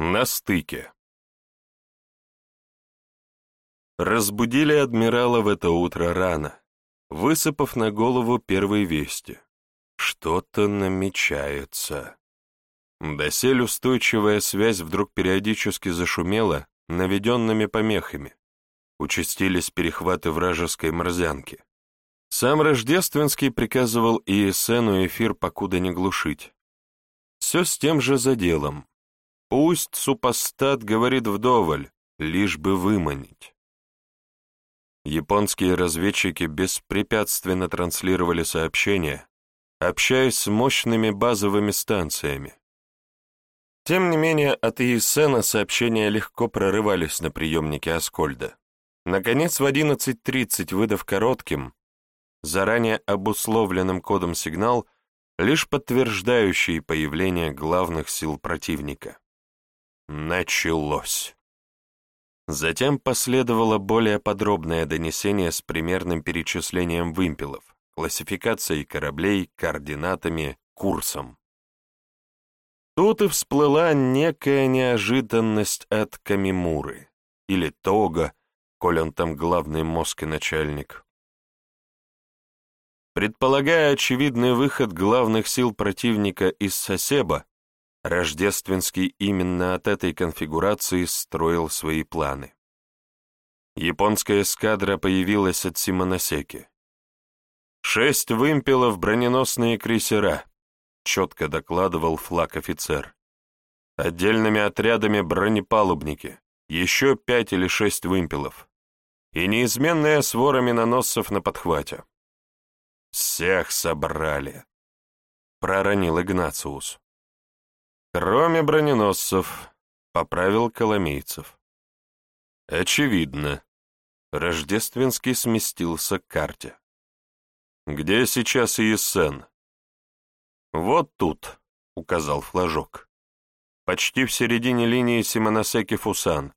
На стыке. Разбудили адмирала в это утро рано, высыпав на голову первые вести. Что-то намечается. Досель устойчивая связь вдруг периодически зашумела наведенными помехами. Участились перехваты вражеской морзянки. Сам Рождественский приказывал ИСНу эфир покуда не глушить. Все с тем же заделом. Пусть супостат говорит вдоволь, лишь бы выманить. Японские разведчики беспрепятственно транслировали сообщения, общаясь с мощными базовыми станциями. Тем не менее, от ИСНа сообщения легко прорывались на приемнике Аскольда. Наконец, в 11.30, выдав коротким, заранее обусловленным кодом сигнал, лишь подтверждающий появление главных сил противника. Началось. Затем последовало более подробное донесение с примерным перечислением вымпелов, классификацией кораблей, координатами, курсом. Тут и всплыла некая неожиданность от Камимуры, или Тога, коль он там главный мозг и начальник. Предполагая очевидный выход главных сил противника из Сосеба, Рождественский именно от этой конфигурации строил свои планы. Японская эскадра появилась от Симоносеки. «Шесть вымпелов броненосные крейсера», — четко докладывал флаг-офицер. «Отдельными отрядами бронепалубники, еще пять или шесть вымпелов. И неизменная свора миноносцев на подхвате». «Всех собрали», — проронил Игнациус. Кроме броненосцев, поправил Коломейцев. Очевидно. Рождественский сместился к карте. Где сейчас Иессен? Вот тут, указал флажок. Почти в середине линии Симоносеки-Фусан.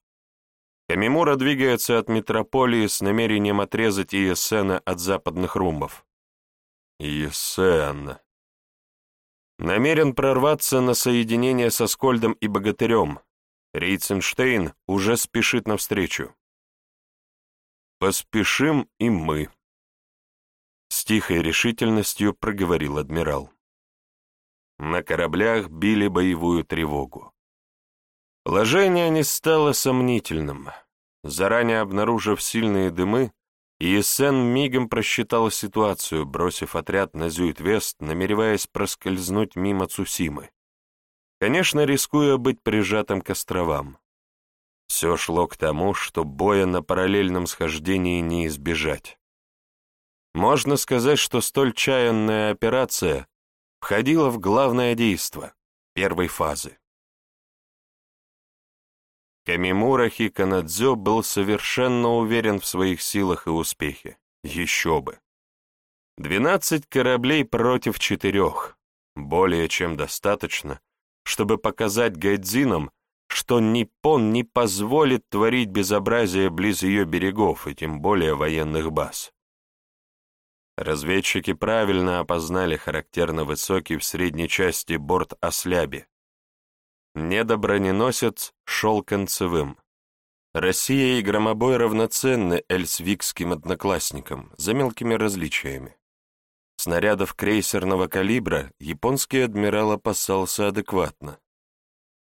Камимура двигается от метрополии с намерением отрезать Иессена от западных румбов. Иессен, Намерен прорваться на соединение со Скольдом и Богатырем. Рейценштейн уже спешит навстречу. «Поспешим и мы», — с тихой решительностью проговорил адмирал. На кораблях били боевую тревогу. Положение не стало сомнительным. Заранее обнаружив сильные дымы, Иессен мигом просчитал ситуацию, бросив отряд на Зюит-Вест, намереваясь проскользнуть мимо Цусимы. Конечно, рискуя быть прижатым к островам. Все шло к тому, что боя на параллельном схождении не избежать. Можно сказать, что столь чаянная операция входила в главное действо первой фазы. Камимура Хиканадзё был совершенно уверен в своих силах и успехе. Еще бы. Двенадцать кораблей против четырех. Более чем достаточно, чтобы показать гайдзинам, что Ниппон не позволит творить безобразие близ ее берегов и тем более военных баз. Разведчики правильно опознали характерно высокий в средней части борт осляби, Недоброненосец шел концевым. Россия и громобой равноценны эльсвикским одноклассникам, за мелкими различиями. Снарядов крейсерного калибра японский адмирал опасался адекватно.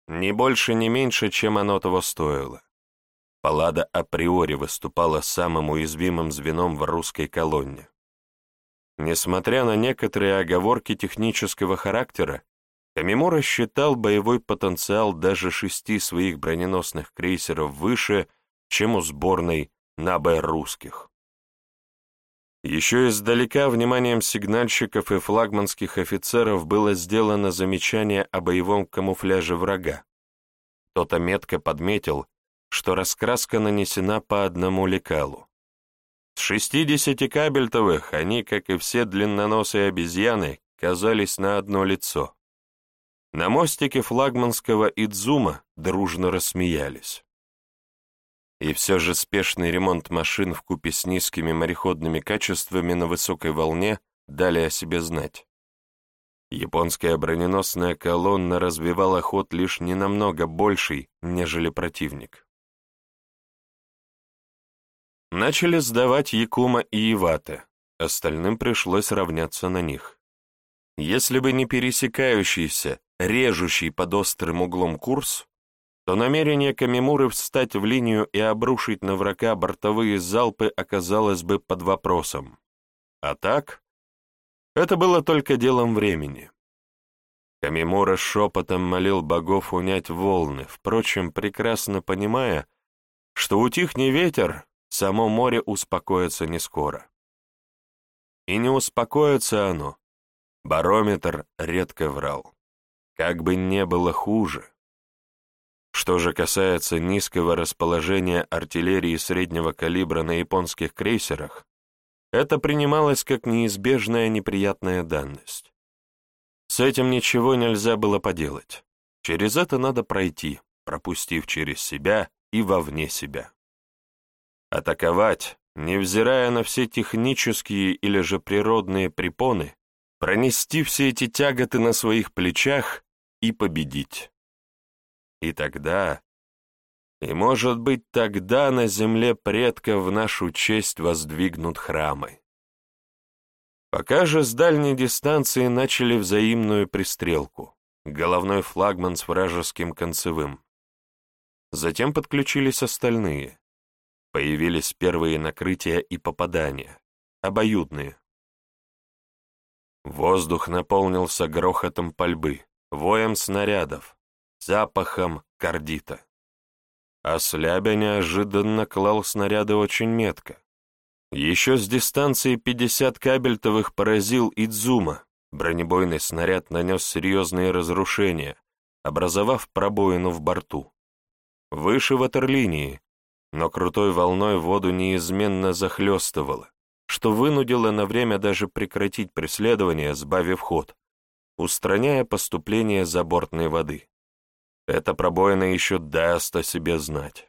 Не больше, не меньше, чем оно того стоило. Паллада априори выступала самым уязвимым звеном в русской колонне. Несмотря на некоторые оговорки технического характера, Камимура считал боевой потенциал даже шести своих броненосных крейсеров выше, чем у сборной НАБЭ русских. Еще издалека вниманием сигнальщиков и флагманских офицеров было сделано замечание о боевом камуфляже врага. Кто-то метко подметил, что раскраска нанесена по одному лекалу. С шестидесяти кабельтовых они, как и все длинноносые обезьяны, казались на одно лицо. На мостике флагманского Идзума дружно рассмеялись. И все же спешный ремонт машин в купе с низкими мореходными качествами на высокой волне дали о себе знать. Японская броненосная колонна развивала ход лишь не намного больший, нежели противник. Начали сдавать Якума и Ивате, остальным пришлось равняться на них. Если бы не пересекающийся, режущий под острым углом курс, то намерение Камимуры встать в линию и обрушить на врага бортовые залпы оказалось бы под вопросом. А так, это было только делом времени. Камимура шепотом молил богов унять волны, впрочем, прекрасно понимая, что утихни ветер, само море успокоится не скоро. И не успокоится оно. Барометр редко врал. Как бы не было хуже. Что же касается низкого расположения артиллерии среднего калибра на японских крейсерах, это принималось как неизбежная неприятная данность. С этим ничего нельзя было поделать. Через это надо пройти, пропустив через себя и вовне себя. Атаковать, невзирая на все технические или же природные препоны, пронести все эти тяготы на своих плечах и победить. И тогда, и, может быть, тогда на земле предков в нашу честь воздвигнут храмы. Пока же с дальней дистанции начали взаимную пристрелку, головной флагман с вражеским концевым. Затем подключились остальные. Появились первые накрытия и попадания, обоюдные. Воздух наполнился грохотом пальбы, воем снарядов, запахом кардита. А неожиданно клал снаряды очень метко. Еще с дистанции 50 кабельтовых поразил Идзума. Бронебойный снаряд нанес серьезные разрушения, образовав пробоину в борту. Выше ватерлинии, но крутой волной воду неизменно захлестывало, что вынудило на время даже прекратить преследование, сбавив ход, устраняя поступление забортной воды. Эта пробоина еще даст о себе знать.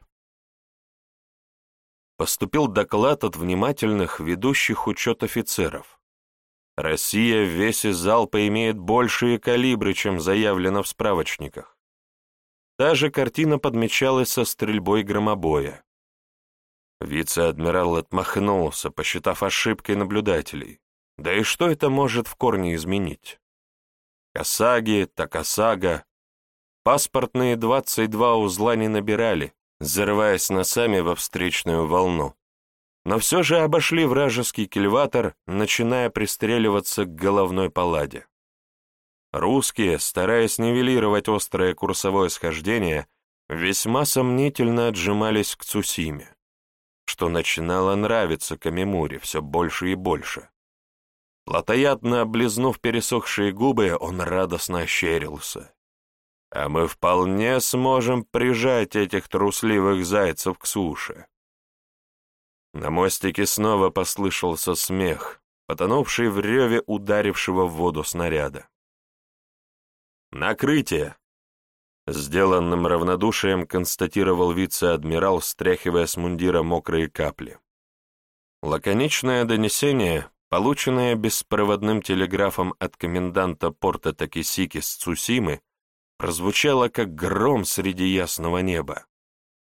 Поступил доклад от внимательных ведущих учет офицеров. Россия в весе залпа имеет большие калибры, чем заявлено в справочниках. Та же картина подмечалась со стрельбой громобоя. Вице-адмирал отмахнулся, посчитав ошибкой наблюдателей. Да и что это может в корне изменить? Касаги, Такасага. Паспортные 22 узла не набирали, зарываясь носами во встречную волну. Но все же обошли вражеский кильватор, начиная пристреливаться к головной палладе. Русские, стараясь нивелировать острое курсовое схождение, весьма сомнительно отжимались к Цусиме что начинало нравиться Камимуре все больше и больше. Платоядно облизнув пересохшие губы, он радостно ощерился. «А мы вполне сможем прижать этих трусливых зайцев к суше». На мостике снова послышался смех, потонувший в реве ударившего в воду снаряда. «Накрытие!» Сделанным равнодушием констатировал вице-адмирал, стряхивая с мундира мокрые капли. Лаконичное донесение, полученное беспроводным телеграфом от коменданта порта Такисики с Цусимы, прозвучало как гром среди ясного неба.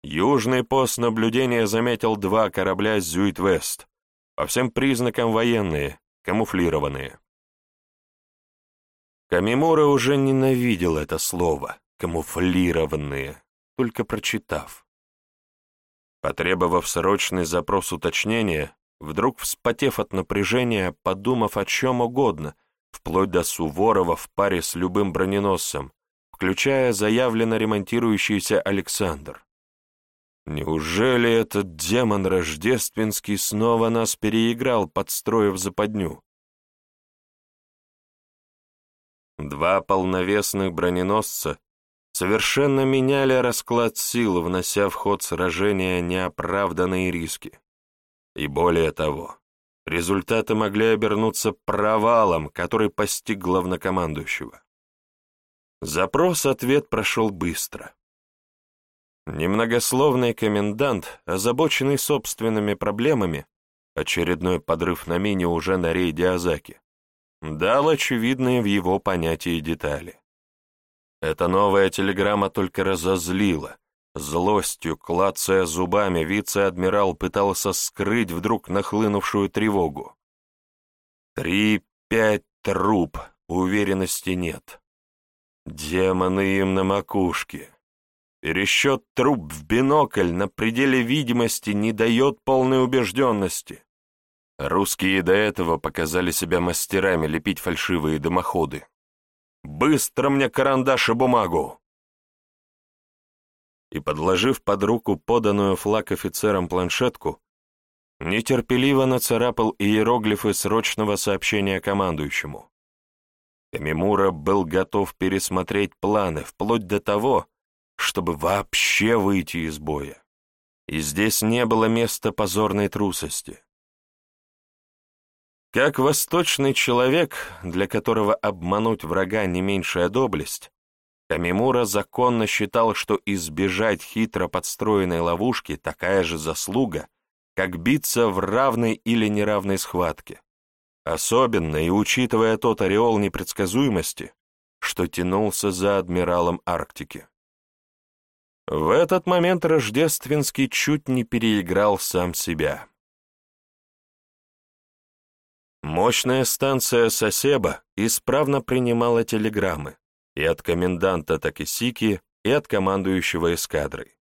Южный пост наблюдения заметил два корабля «Зюит-Вест», по всем признакам военные, камуфлированные. Камимура уже ненавидел это слово камуфлированные, только прочитав. Потребовав срочный запрос уточнения, вдруг вспотев от напряжения, подумав о чем угодно, вплоть до Суворова в паре с любым броненосцем, включая заявленно ремонтирующийся Александр. Неужели этот демон рождественский снова нас переиграл, подстроив западню? Два полновесных броненосца совершенно меняли расклад сил, внося в ход сражения неоправданные риски. И более того, результаты могли обернуться провалом, который постиг главнокомандующего. Запрос-ответ прошел быстро. Немногословный комендант, озабоченный собственными проблемами, очередной подрыв на мине уже на рейде Азаки, дал очевидные в его понятии детали. Эта новая телеграмма только разозлила. Злостью, клацая зубами, вице-адмирал пытался скрыть вдруг нахлынувшую тревогу. Три-пять труп, уверенности нет. Демоны им на макушке. Пересчет труп в бинокль на пределе видимости не дает полной убежденности. Русские до этого показали себя мастерами лепить фальшивые дымоходы. «Быстро мне карандаш и бумагу!» И, подложив под руку поданную флаг офицерам планшетку, нетерпеливо нацарапал иероглифы срочного сообщения командующему. Камимура был готов пересмотреть планы, вплоть до того, чтобы вообще выйти из боя. И здесь не было места позорной трусости. Как восточный человек, для которого обмануть врага не меньшая доблесть, Камимура законно считал, что избежать хитро подстроенной ловушки такая же заслуга, как биться в равной или неравной схватке. Особенно и учитывая тот ореол непредсказуемости, что тянулся за адмиралом Арктики. В этот момент Рождественский чуть не переиграл сам себя. Мощная станция Сосеба исправно принимала телеграммы и от коменданта Такисики, и от командующего эскадрой.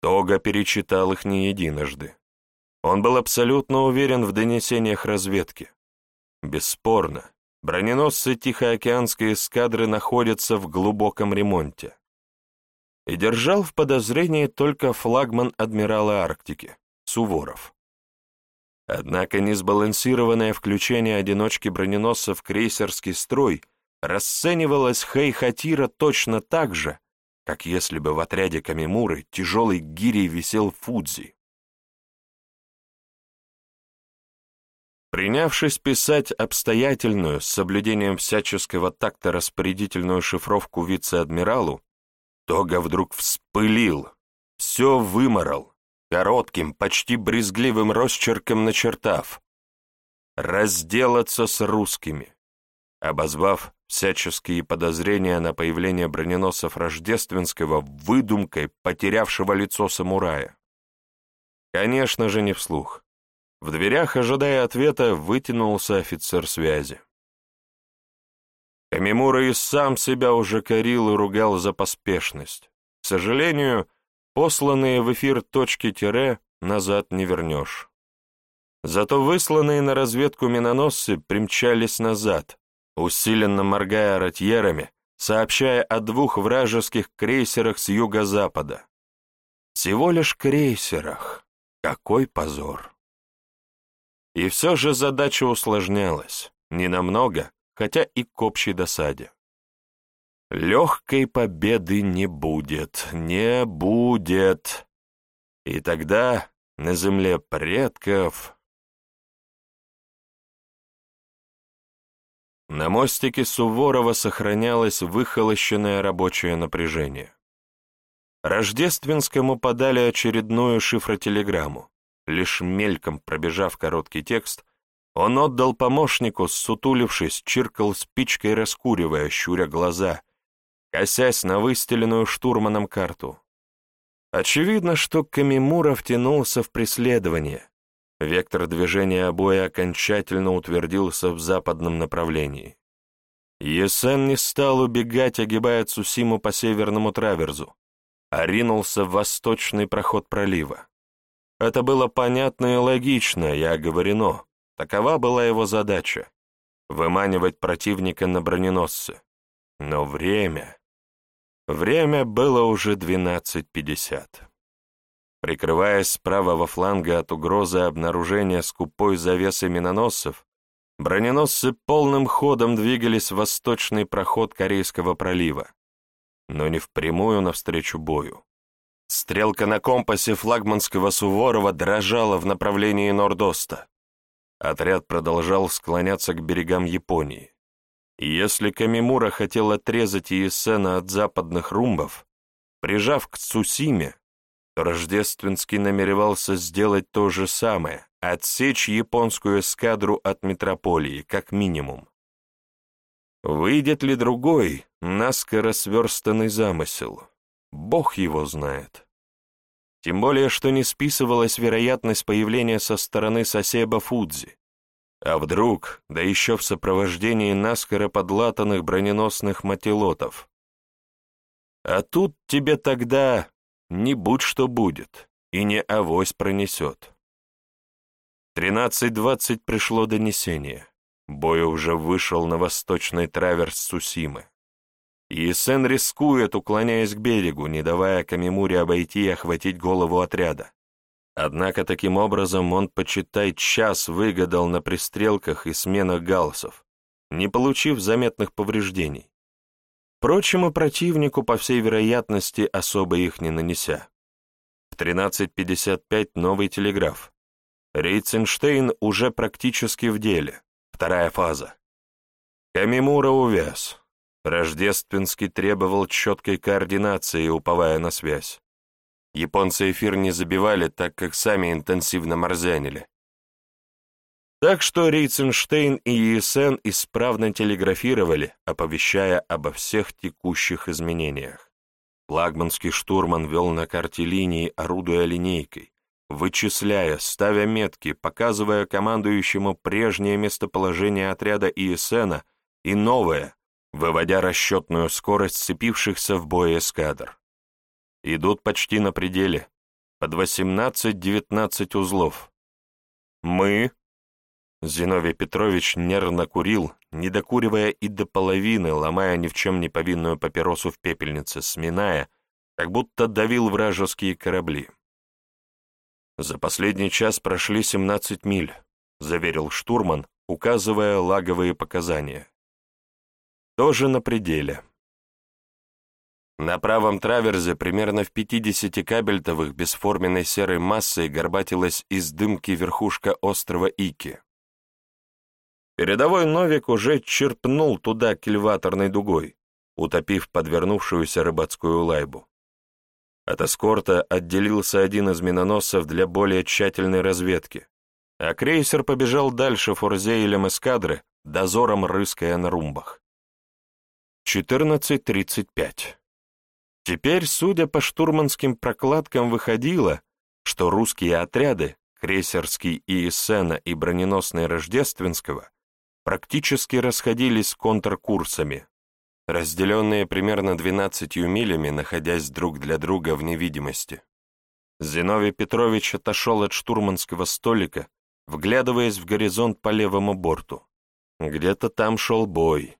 Тога перечитал их не единожды. Он был абсолютно уверен в донесениях разведки. Бесспорно, броненосцы Тихоокеанской эскадры находятся в глубоком ремонте. И держал в подозрении только флагман адмирала Арктики, Суворов. Однако несбалансированное включение одиночки броненосца в крейсерский строй расценивалось Хейхатира точно так же, как если бы в отряде Камимуры тяжелый гирей висел Фудзи. Принявшись писать обстоятельную, с соблюдением всяческого такта распорядительную шифровку вице-адмиралу, Тога вдруг вспылил, все выморал, коротким, почти брезгливым росчерком начертав «разделаться с русскими», обозвав всяческие подозрения на появление броненосцев Рождественского выдумкой потерявшего лицо самурая. Конечно же, не вслух. В дверях, ожидая ответа, вытянулся офицер связи. Камимура и сам себя уже корил и ругал за поспешность. К сожалению, Посланные в эфир точки тире назад не вернешь. Зато высланные на разведку миноносцы примчались назад, усиленно моргая ротьерами, сообщая о двух вражеских крейсерах с юго-запада. Всего лишь крейсерах. Какой позор! И все же задача усложнялась, ненамного, хотя и к общей досаде. Легкой победы не будет, не будет. И тогда на земле предков... На мостике Суворова сохранялось выхолощенное рабочее напряжение. Рождественскому подали очередную шифротелеграмму. Лишь мельком пробежав короткий текст, он отдал помощнику, сутулившись, чиркал спичкой, раскуривая, щуря глаза, косясь на выстеленную штурманом карту. Очевидно, что Камимура втянулся в преследование. Вектор движения боя окончательно утвердился в западном направлении. Есен не стал убегать, огибая Цусиму по северному траверзу, а ринулся в восточный проход пролива. Это было понятно и логично, и оговорено. Такова была его задача — выманивать противника на броненосце. Но время... Время было уже 12.50. Прикрываясь с правого фланга от угрозы обнаружения скупой завесы миноносцев, броненосцы полным ходом двигались в восточный проход Корейского пролива, но не впрямую навстречу бою. Стрелка на компасе флагманского Суворова дрожала в направлении Нордоста. Отряд продолжал склоняться к берегам Японии. Если Камимура хотел отрезать Иесена от западных румбов, прижав к Цусиме, то Рождественский намеревался сделать то же самое, отсечь японскую эскадру от метрополии, как минимум. Выйдет ли другой, наскоро сверстанный замысел? Бог его знает. Тем более, что не списывалась вероятность появления со стороны Сосеба Фудзи. А вдруг, да еще в сопровождении наскоро подлатанных броненосных мотилотов. А тут тебе тогда не будь что будет, и не авось пронесет. 13.20 пришло донесение. Бой уже вышел на восточный траверс Сусимы. Есен рискует, уклоняясь к берегу, не давая Камимуре обойти и охватить голову отряда. Однако таким образом он, почитай, час выгадал на пристрелках и сменах галсов, не получив заметных повреждений. Впрочем, и противнику, по всей вероятности, особо их не нанеся. В 13.55 новый телеграф. Рейтсенштейн уже практически в деле. Вторая фаза. Камимура увяз. Рождественский требовал четкой координации, уповая на связь. Японцы эфир не забивали, так как сами интенсивно морзянили. Так что Рейтсенштейн и ЕСН исправно телеграфировали, оповещая обо всех текущих изменениях. Флагманский штурман вел на карте линии, орудуя линейкой, вычисляя, ставя метки, показывая командующему прежнее местоположение отряда ИСНа и новое, выводя расчетную скорость сцепившихся в бой эскадр. Идут почти на пределе, под 18-19 узлов. Мы... Зиновий Петрович нервно курил, не докуривая и до половины, ломая ни в чем не повинную папиросу в пепельнице, сминая, как будто давил вражеские корабли. «За последний час прошли 17 миль», — заверил штурман, указывая лаговые показания тоже на пределе. На правом траверзе примерно в 50 кабельтовых бесформенной серой массой горбатилась из дымки верхушка острова Ики. Передовой Новик уже черпнул туда кильваторной дугой, утопив подвернувшуюся рыбацкую лайбу. От эскорта отделился один из миноносцев для более тщательной разведки, а крейсер побежал дальше форзейлем эскадры, дозором рыская на румбах. 14.35. Теперь, судя по штурманским прокладкам, выходило, что русские отряды, крейсерский ИСНа и броненосный Рождественского, практически расходились с контркурсами, разделенные примерно 12 милями, находясь друг для друга в невидимости. Зиновий Петрович отошел от штурманского столика, вглядываясь в горизонт по левому борту. Где-то там шел бой.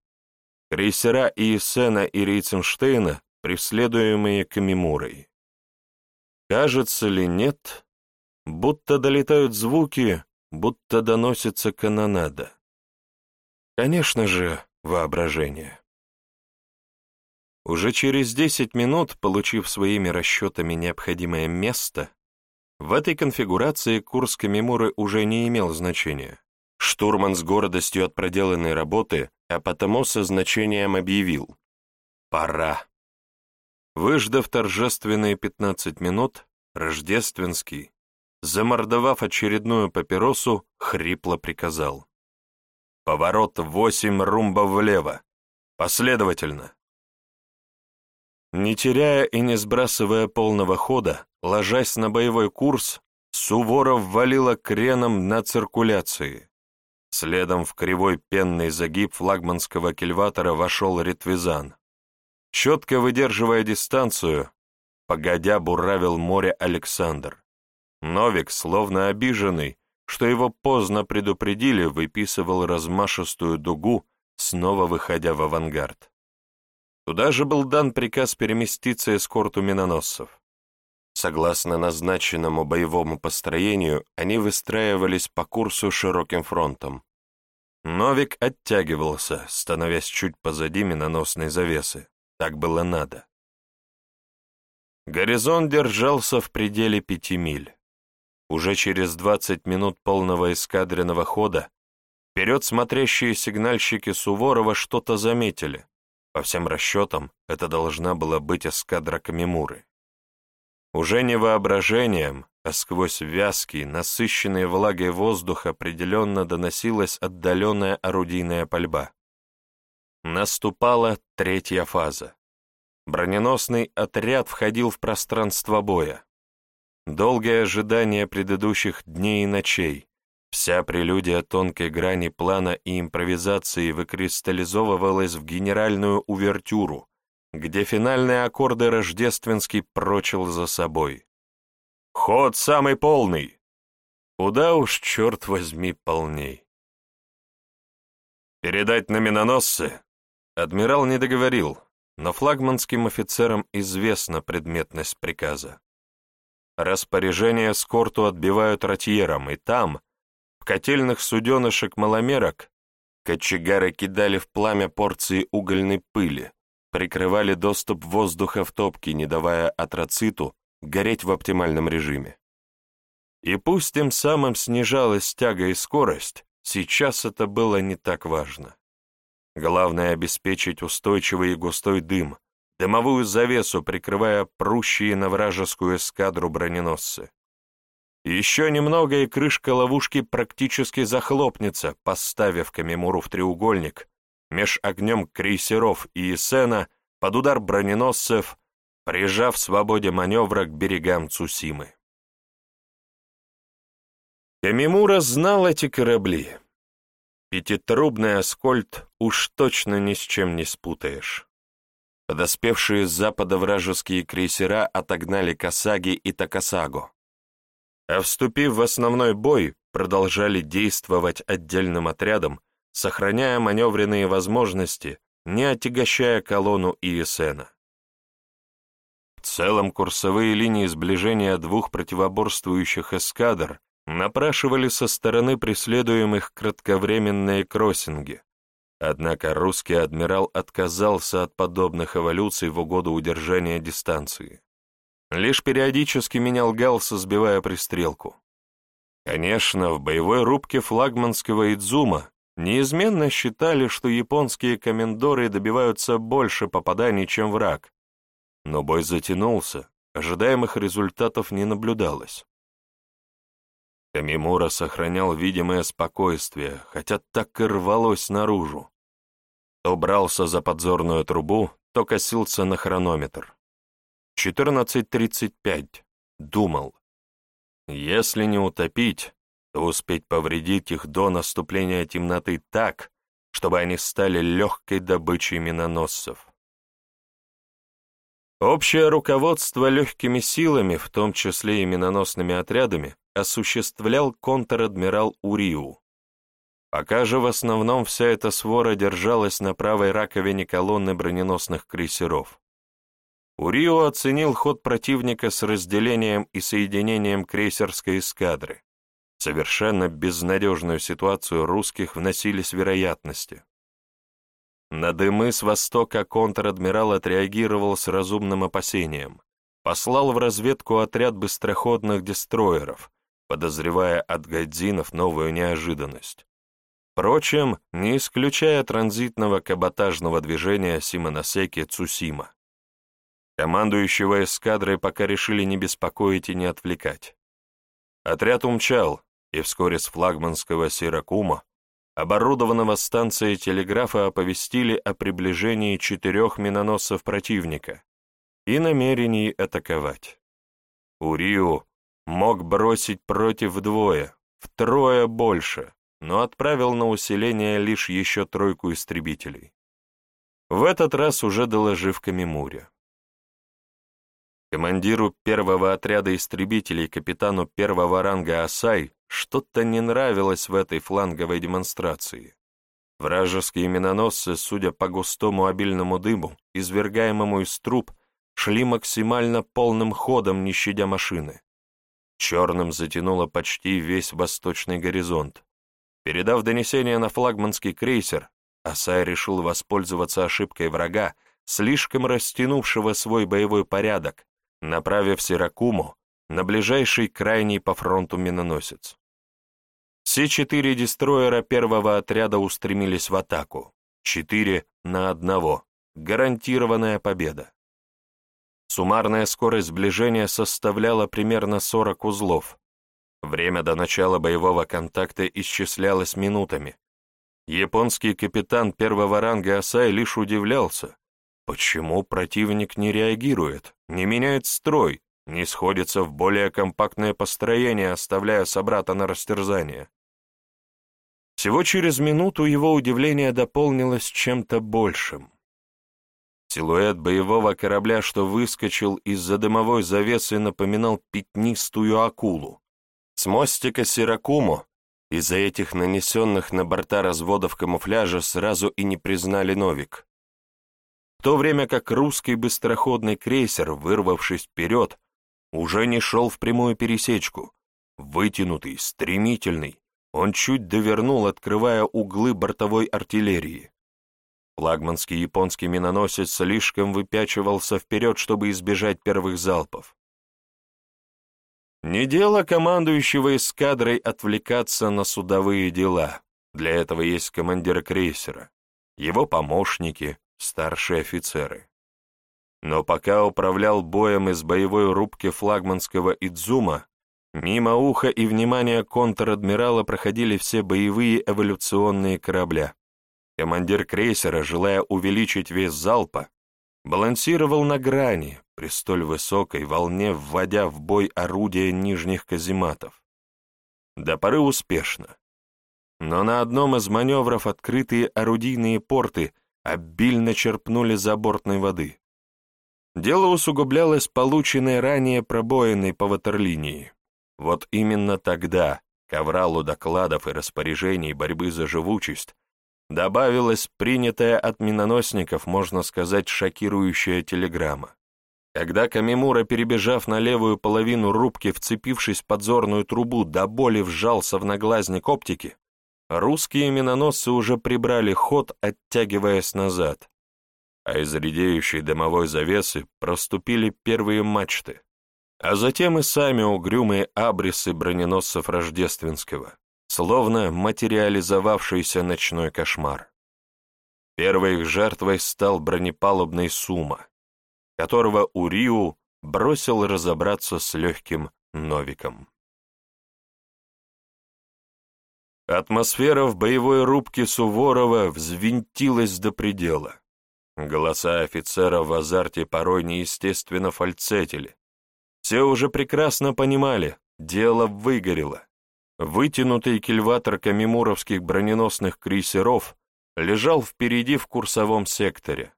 Крейсера Иессена и Рейтсенштейна, преследуемые Камимурой. Кажется ли нет, будто долетают звуки, будто доносится канонада. Конечно же, воображение. Уже через десять минут, получив своими расчетами необходимое место, в этой конфигурации курс Камимуры уже не имел значения. Штурман с гордостью от проделанной работы а потому со значением объявил «Пора». Выждав торжественные пятнадцать минут, Рождественский, замордовав очередную папиросу, хрипло приказал. «Поворот восемь румбов влево. Последовательно». Не теряя и не сбрасывая полного хода, ложась на боевой курс, Суворов валила креном на циркуляции. Следом в кривой пенный загиб флагманского кильватора вошел ретвизан. Четко выдерживая дистанцию, погодя буравил море Александр. Новик, словно обиженный, что его поздно предупредили, выписывал размашистую дугу, снова выходя в авангард. Туда же был дан приказ переместиться эскорту миноносцев. Согласно назначенному боевому построению, они выстраивались по курсу широким фронтом. Новик оттягивался, становясь чуть позади миноносной завесы. Так было надо. Горизонт держался в пределе пяти миль. Уже через двадцать минут полного эскадренного хода вперед смотрящие сигнальщики Суворова что-то заметили. По всем расчетам, это должна была быть эскадра Камимуры. Уже не воображением, а сквозь вязкий, насыщенный влагой воздух определенно доносилась отдаленная орудийная пальба. Наступала третья фаза. Броненосный отряд входил в пространство боя. Долгое ожидание предыдущих дней и ночей, вся прелюдия тонкой грани плана и импровизации выкристаллизовывалась в генеральную увертюру, где финальные аккорды рождественский прочил за собой. «Ход самый полный!» Куда уж, черт возьми, полней. «Передать на миноносцы?» Адмирал не договорил, но флагманским офицерам известна предметность приказа. Распоряжение скорту отбивают ротьером, и там, в котельных суденышек-маломерок, кочегары кидали в пламя порции угольной пыли, прикрывали доступ воздуха в топки, не давая атроциту гореть в оптимальном режиме. И пусть тем самым снижалась тяга и скорость, сейчас это было не так важно. Главное — обеспечить устойчивый и густой дым, дымовую завесу, прикрывая прущие на вражескую эскадру броненосцы. Еще немного, и крышка ловушки практически захлопнется, поставив Камимуру в треугольник, меж огнем крейсеров и Исена под удар броненосцев, прижав свободе маневра к берегам Цусимы. Камимура знал эти корабли. Пятитрубный Аскольд уж точно ни с чем не спутаешь. Подоспевшие с запада вражеские крейсера отогнали Касаги и Такасагу. А вступив в основной бой, продолжали действовать отдельным отрядом, сохраняя маневренные возможности, не отягощая колонну ИСНа. В целом курсовые линии сближения двух противоборствующих эскадр напрашивали со стороны преследуемых кратковременные кроссинги, однако русский адмирал отказался от подобных эволюций в угоду удержания дистанции. Лишь периодически менял галса, сбивая пристрелку. Конечно, в боевой рубке флагманского Идзума неизменно считали, что японские комендоры добиваются больше попаданий, чем враг. Но бой затянулся, ожидаемых результатов не наблюдалось. Камимура сохранял видимое спокойствие, хотя так и рвалось наружу. То брался за подзорную трубу, то косился на хронометр. 14.35. Думал. Если не утопить, то успеть повредить их до наступления темноты так, чтобы они стали легкой добычей миноносцев. Общее руководство легкими силами, в том числе и миноносными отрядами, осуществлял контр-адмирал Уриу. Пока же в основном вся эта свора держалась на правой раковине колонны броненосных крейсеров. Урио оценил ход противника с разделением и соединением крейсерской эскадры. Совершенно безнадежную ситуацию русских вносили с вероятности. На дымы с востока контр-адмирал отреагировал с разумным опасением. Послал в разведку отряд быстроходных дестроеров, подозревая от гайдзинов новую неожиданность. Впрочем, не исключая транзитного каботажного движения Симоносеки Цусима. Командующего эскадрой пока решили не беспокоить и не отвлекать. Отряд умчал, и вскоре с флагманского Сиракума, оборудованного станцией телеграфа, оповестили о приближении четырех миноносцев противника и намерении атаковать. Уриу мог бросить против вдвое, втрое больше, но отправил на усиление лишь еще тройку истребителей. В этот раз уже доложив Камимуре. Командиру первого отряда истребителей, капитану первого ранга Асай, что-то не нравилось в этой фланговой демонстрации. Вражеские миноносцы, судя по густому обильному дыму, извергаемому из труб, шли максимально полным ходом, не щадя машины. Черным затянуло почти весь восточный горизонт. Передав донесение на флагманский крейсер, Асай решил воспользоваться ошибкой врага, слишком растянувшего свой боевой порядок, направив Сиракуму на ближайший крайний по фронту миноносец. Все четыре дестроера первого отряда устремились в атаку. Четыре на одного. Гарантированная победа. Суммарная скорость сближения составляла примерно 40 узлов. Время до начала боевого контакта исчислялось минутами. японский капитан первого ранга Асай лишь удивлялся, почему противник не реагирует, не меняет строй, не сходится в более компактное построение, оставляя собрата на растерзание. Всего через минуту его удивление дополнилось чем-то большим. Силуэт боевого корабля, что выскочил из-за дымовой завесы, напоминал пятнистую акулу. С мостика Сиракуму из-за этих нанесенных на борта разводов камуфляжа сразу и не признали Новик. В то время как русский быстроходный крейсер, вырвавшись вперед, уже не шел в прямую пересечку. Вытянутый, стремительный, он чуть довернул, открывая углы бортовой артиллерии. Флагманский японский миноносец слишком выпячивался вперед, чтобы избежать первых залпов. Не дело командующего эскадрой отвлекаться на судовые дела. Для этого есть командир крейсера, его помощники, старшие офицеры. Но пока управлял боем из боевой рубки флагманского Идзума, мимо уха и внимания контр-адмирала проходили все боевые эволюционные корабля. Командир крейсера, желая увеличить вес залпа, балансировал на грани, при столь высокой волне вводя в бой орудия нижних казематов. До поры успешно. Но на одном из маневров открытые орудийные порты обильно черпнули забортной воды. Дело усугублялось полученной ранее пробоиной по ватерлинии. Вот именно тогда, к авралу докладов и распоряжений борьбы за живучесть, добавилась принятая от миноносников, можно сказать, шокирующая телеграмма. Когда Камимура, перебежав на левую половину рубки, вцепившись в подзорную трубу, до боли вжался в наглазник оптики, русские миноносцы уже прибрали ход, оттягиваясь назад, а из редеющей дымовой завесы проступили первые мачты, а затем и сами угрюмые абрисы броненосцев Рождественского, словно материализовавшийся ночной кошмар. Первой их жертвой стал бронепалубный Сума, которого Уриу бросил разобраться с легким Новиком. Атмосфера в боевой рубке Суворова взвинтилась до предела. Голоса офицеров в азарте порой неестественно фальцетили. Все уже прекрасно понимали, дело выгорело. Вытянутый кильватор камимуровских броненосных крейсеров лежал впереди в курсовом секторе.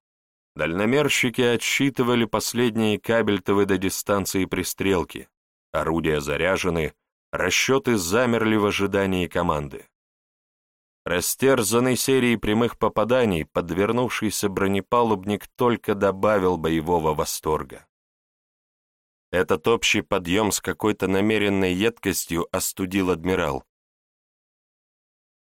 Дальномерщики отсчитывали последние кабельтовы до дистанции пристрелки. Орудия заряжены, расчеты замерли в ожидании команды. Растерзанный серией прямых попаданий, подвернувшийся бронепалубник только добавил боевого восторга. Этот общий подъем с какой-то намеренной едкостью остудил адмирал.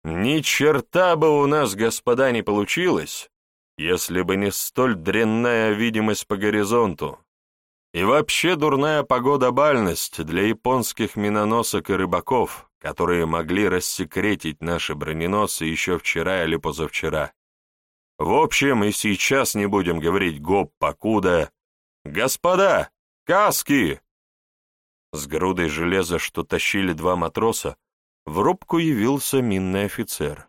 «Ни черта бы у нас, господа, не получилось, если бы не столь дрянная видимость по горизонту и вообще дурная погода-бальность для японских миноносок и рыбаков, которые могли рассекретить наши броненосцы еще вчера или позавчера. В общем, и сейчас не будем говорить гоп покуда. Господа, каски!» С грудой железа, что тащили два матроса, в рубку явился минный офицер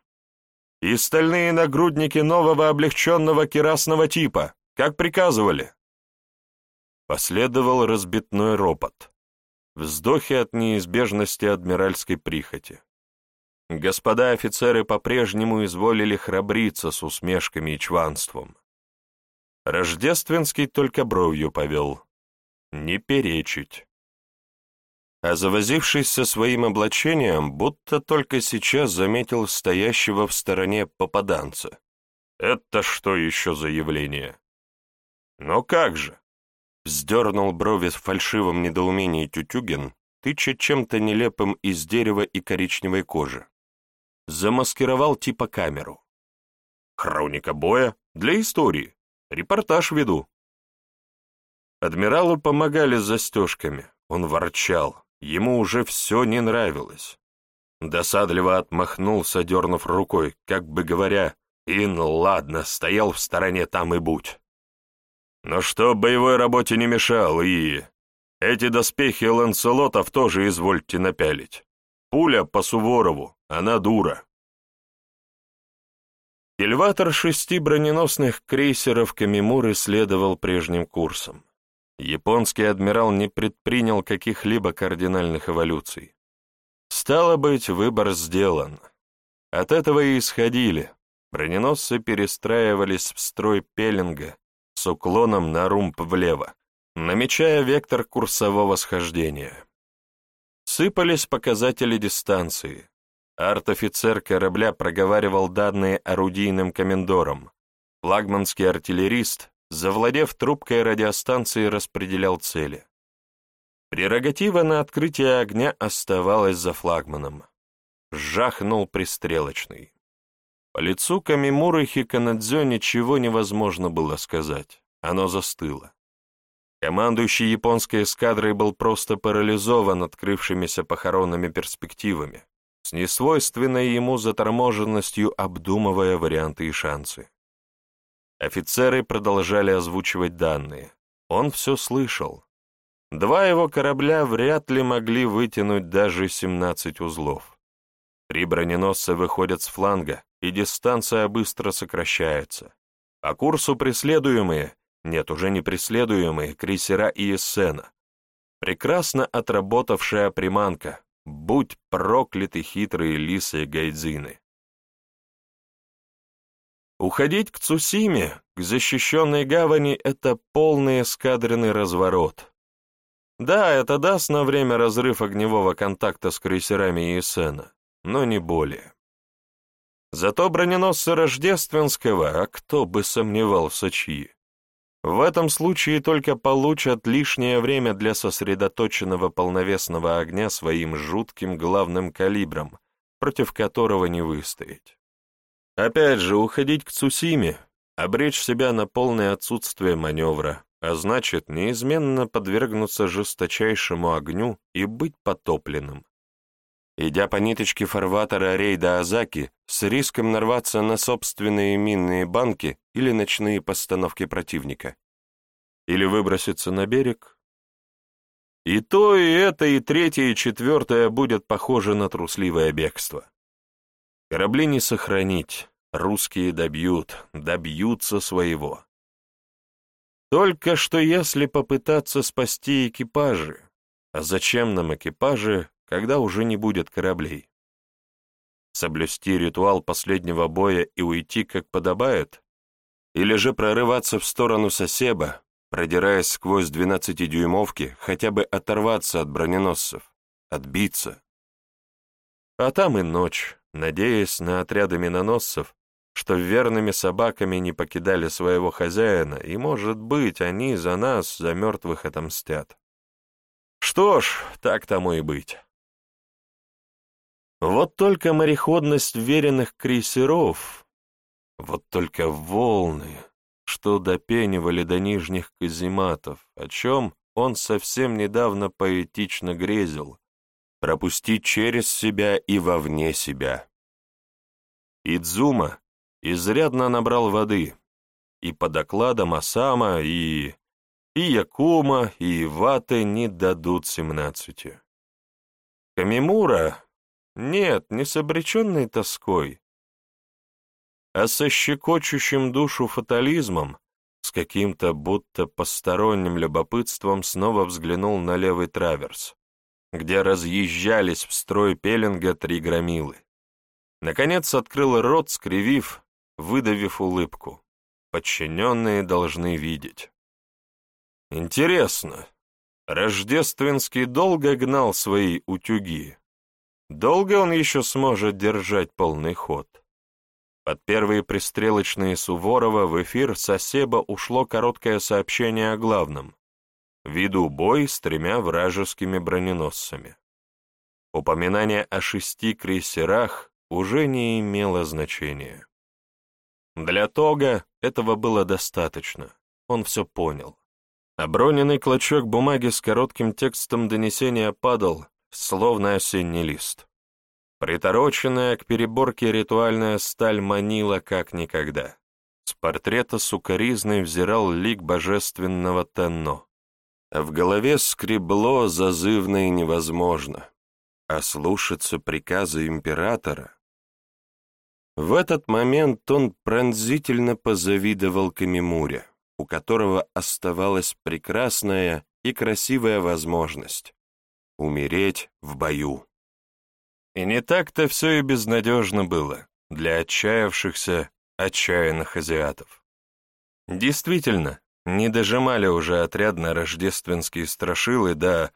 и стальные нагрудники нового облегченного керасного типа, как приказывали. Последовал разбитной ропот, вздохи от неизбежности адмиральской прихоти. Господа офицеры по-прежнему изволили храбриться с усмешками и чванством. Рождественский только бровью повел. Не перечить а завозившись со своим облачением, будто только сейчас заметил стоящего в стороне попаданца. «Это что еще за явление?» «Но как же?» — вздернул брови в фальшивом недоумении Тютюгин, тыча чем-то нелепым из дерева и коричневой кожи. Замаскировал типа камеру. «Хроника боя? Для истории. Репортаж веду». Адмиралу помогали с застежками. Он ворчал, Ему уже все не нравилось. Досадливо отмахнулся, дернув рукой, как бы говоря, «Ин, ладно, стоял в стороне там и будь». Но что боевой работе не мешал, и... Эти доспехи Ланселотов тоже извольте напялить. Пуля по Суворову, она дура. Эльватор шести броненосных крейсеров Камимуры следовал прежним курсом. Японский адмирал не предпринял каких-либо кардинальных эволюций. Стало быть, выбор сделан. От этого и исходили. Броненосцы перестраивались в строй пеленга с уклоном на румб влево, намечая вектор курсового схождения. Сыпались показатели дистанции. Арт-офицер корабля проговаривал данные орудийным комендорам. Флагманский артиллерист, завладев трубкой радиостанции, распределял цели. Прерогатива на открытие огня оставалась за флагманом. Жахнул пристрелочный. По лицу Камимуры Хиканадзё ничего невозможно было сказать. Оно застыло. Командующий японской эскадрой был просто парализован открывшимися похоронными перспективами, с несвойственной ему заторможенностью обдумывая варианты и шансы. Офицеры продолжали озвучивать данные. Он все слышал. Два его корабля вряд ли могли вытянуть даже 17 узлов. Три броненосца выходят с фланга, и дистанция быстро сокращается. По курсу преследуемые, нет, уже не преследуемые, крейсера и эссена. Прекрасно отработавшая приманка, будь прокляты хитрые лисы и гайдзины. Уходить к Цусиме, к защищенной гавани, это полный эскадренный разворот. Да, это даст на время разрыв огневого контакта с крейсерами Иессена, но не более. Зато броненосцы Рождественского, а кто бы сомневался чьи, в этом случае только получат лишнее время для сосредоточенного полновесного огня своим жутким главным калибром, против которого не выстоять. Опять же, уходить к Цусиме, обречь себя на полное отсутствие маневра, а значит, неизменно подвергнуться жесточайшему огню и быть потопленным. Идя по ниточке фарватера рейда Азаки, с риском нарваться на собственные минные банки или ночные постановки противника. Или выброситься на берег. И то, и это, и третье, и четвертое будет похоже на трусливое бегство. Корабли не сохранить, русские добьют, добьются своего. Только что если попытаться спасти экипажи, а зачем нам экипажи, когда уже не будет кораблей? Соблюсти ритуал последнего боя и уйти, как подобает? Или же прорываться в сторону Сосеба, продираясь сквозь двенадцатидюймовки, хотя бы оторваться от броненосцев, отбиться? А там и ночь, надеясь на отряды миноносцев, что верными собаками не покидали своего хозяина, и, может быть, они за нас, за мертвых, отомстят. Что ж, так тому и быть. Вот только мореходность веренных крейсеров, вот только волны, что допенивали до нижних казематов, о чем он совсем недавно поэтично грезил, пропустить через себя и вовне себя. Идзума, изрядно набрал воды, и по докладам Асама, и... и Якума, и Ваты не дадут семнадцати. Камимура? Нет, не с обреченной тоской, а со щекочущим душу фатализмом, с каким-то будто посторонним любопытством снова взглянул на левый траверс, где разъезжались в строй пеленга три громилы. Наконец открыл рот, скривив, выдавив улыбку. Подчиненные должны видеть. Интересно, Рождественский долго гнал свои утюги. Долго он еще сможет держать полный ход? Под первые пристрелочные Суворова в эфир Сосеба ушло короткое сообщение о главном. Виду бой с тремя вражескими броненосцами. Упоминание о шести крейсерах уже не имело значения. Для Тога этого было достаточно, он все понял. Оброненный клочок бумаги с коротким текстом донесения падал, словно осенний лист. Притороченная к переборке ритуальная сталь манила как никогда. С портрета сукаризной взирал лик божественного Тенно. В голове скребло зазывно и невозможно. А слушаться приказа императора В этот момент он пронзительно позавидовал Камимуре, у которого оставалась прекрасная и красивая возможность — умереть в бою. И не так-то все и безнадежно было для отчаявшихся, отчаянных азиатов. Действительно, не дожимали уже отрядно рождественские страшилы до